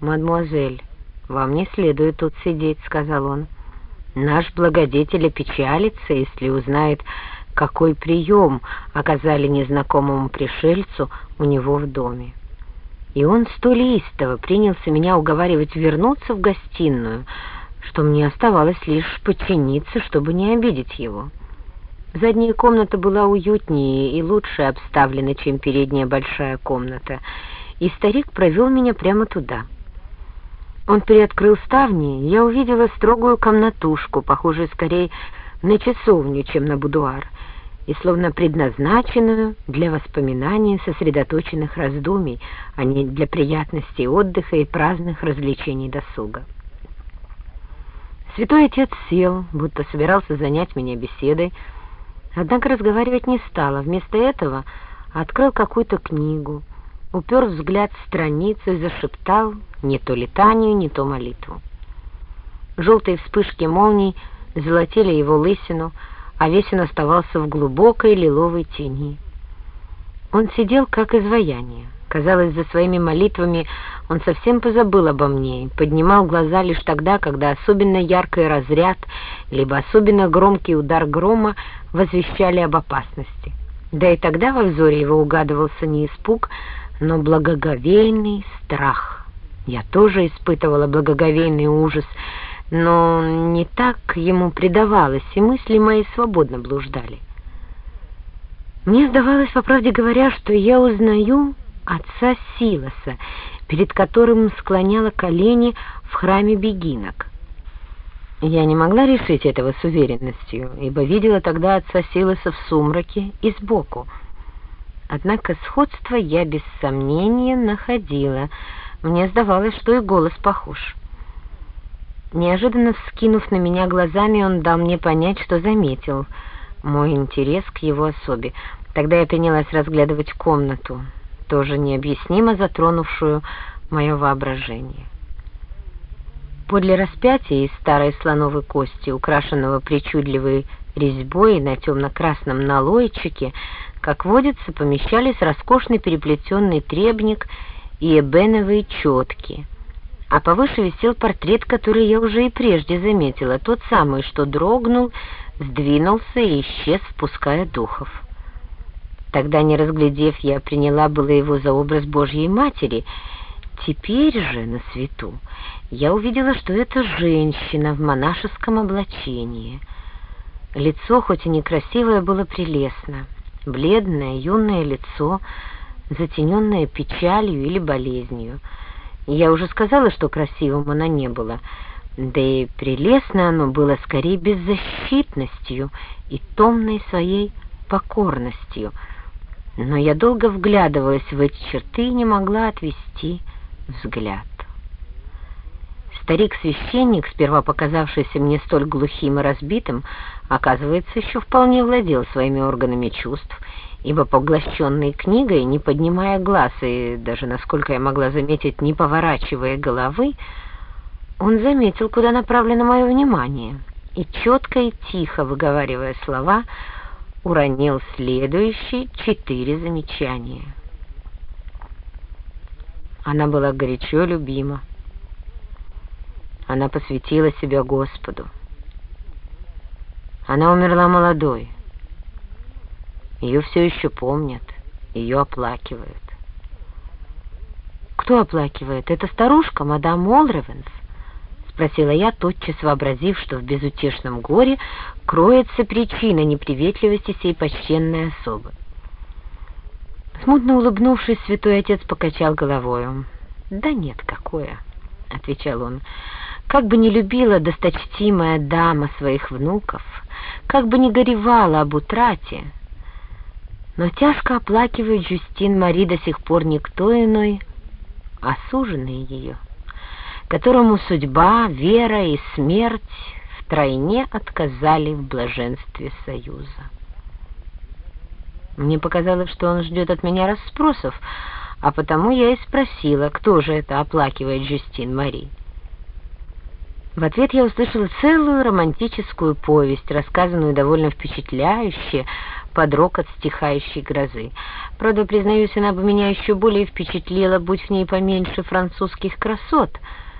«Мадемуазель, вам не следует тут сидеть», — сказал он. «Наш благодетель опечалится, если узнает, какой прием оказали незнакомому пришельцу у него в доме. И он столь истово принялся меня уговаривать вернуться в гостиную, что мне оставалось лишь подчиниться, чтобы не обидеть его. Задняя комната была уютнее и лучше обставлена, чем передняя большая комната, и старик провел меня прямо туда. Он приоткрыл ставни, и я увидела строгую комнатушку, похожую скорее на часовню, чем на будуар, и словно предназначенную для воспоминаний сосредоточенных раздумий, а не для приятностей отдыха и праздных развлечений досуга. Святой отец сел, будто собирался занять меня беседой, однако разговаривать не стал, вместо этого открыл какую-то книгу, упер взгляд в страницу и зашептал не то летанию, не то молитву. Желтые вспышки молний золотили его лысину, а весь он оставался в глубокой лиловой тени. Он сидел как изваяние. Казалось, за своими молитвами он совсем позабыл обо мне и поднимал глаза лишь тогда, когда особенно яркий разряд либо особенно громкий удар грома возвещали об опасности. Да и тогда во взоре его угадывался не испуг, но благоговейный страх. Я тоже испытывала благоговейный ужас, но не так ему предавалось, и мысли мои свободно блуждали. Мне сдавалось, по правде говоря, что я узнаю отца Силоса, перед которым склоняла колени в храме бегинок. Я не могла решить этого с уверенностью, ибо видела тогда отца Силоса в сумраке и сбоку. Однако сходство я без сомнения находила. Мне сдавалось, что и голос похож. Неожиданно вскинув на меня глазами, он дал мне понять, что заметил мой интерес к его особе. Тогда я принялась разглядывать комнату тоже необъяснимо затронувшую мое воображение. Подле распятия из старой слоновой кости, украшенного причудливой резьбой на темно-красном налойчике, как водится, помещались роскошный переплетенный требник и эбеновые четки, а повыше висел портрет, который я уже и прежде заметила, тот самый, что дрогнул, сдвинулся и исчез, впуская духов. Тогда, не разглядев, я приняла было его за образ Божьей Матери. Теперь же, на свету, я увидела, что это женщина в монашеском облачении. Лицо, хоть и некрасивое, было прелестно. Бледное, юное лицо, затененное печалью или болезнью. Я уже сказала, что красивым оно не было, да и прелестно оно было скорее беззащитностью и томной своей покорностью — но я долго вглядывалась в эти черты и не могла отвести взгляд. Старик-священник, сперва показавшийся мне столь глухим и разбитым, оказывается, еще вполне владел своими органами чувств, ибо поглощенный книгой, не поднимая глаз и даже, насколько я могла заметить, не поворачивая головы, он заметил, куда направлено мое внимание, и четко и тихо выговаривая слова, уронил следующие четыре замечания. Она была горячо любима. Она посвятила себя Господу. Она умерла молодой. Ее все еще помнят, ее оплакивают. Кто оплакивает? Это старушка, мадам Олревенс? спросила я, тотчас вообразив, что в безутешном горе кроется причина неприветливости сей почтенной особы. Смутно улыбнувшись, святой отец покачал головою. «Да нет, какое!» — отвечал он. «Как бы не любила досточтимая дама своих внуков, как бы не горевала об утрате, но тяжко оплакивает Жюстин Мари до сих пор никто иной, а суженый ее» которому судьба, вера и смерть втройне отказали в блаженстве союза. Мне показалось, что он ждет от меня расспросов, а потому я и спросила, кто же это оплакивает Жюстин Мари. В ответ я услышала целую романтическую повесть, рассказанную довольно впечатляюще, под рокот стихающей грозы. Правда, признаюсь, она бы меня еще более впечатлила, будь в ней поменьше французских красот —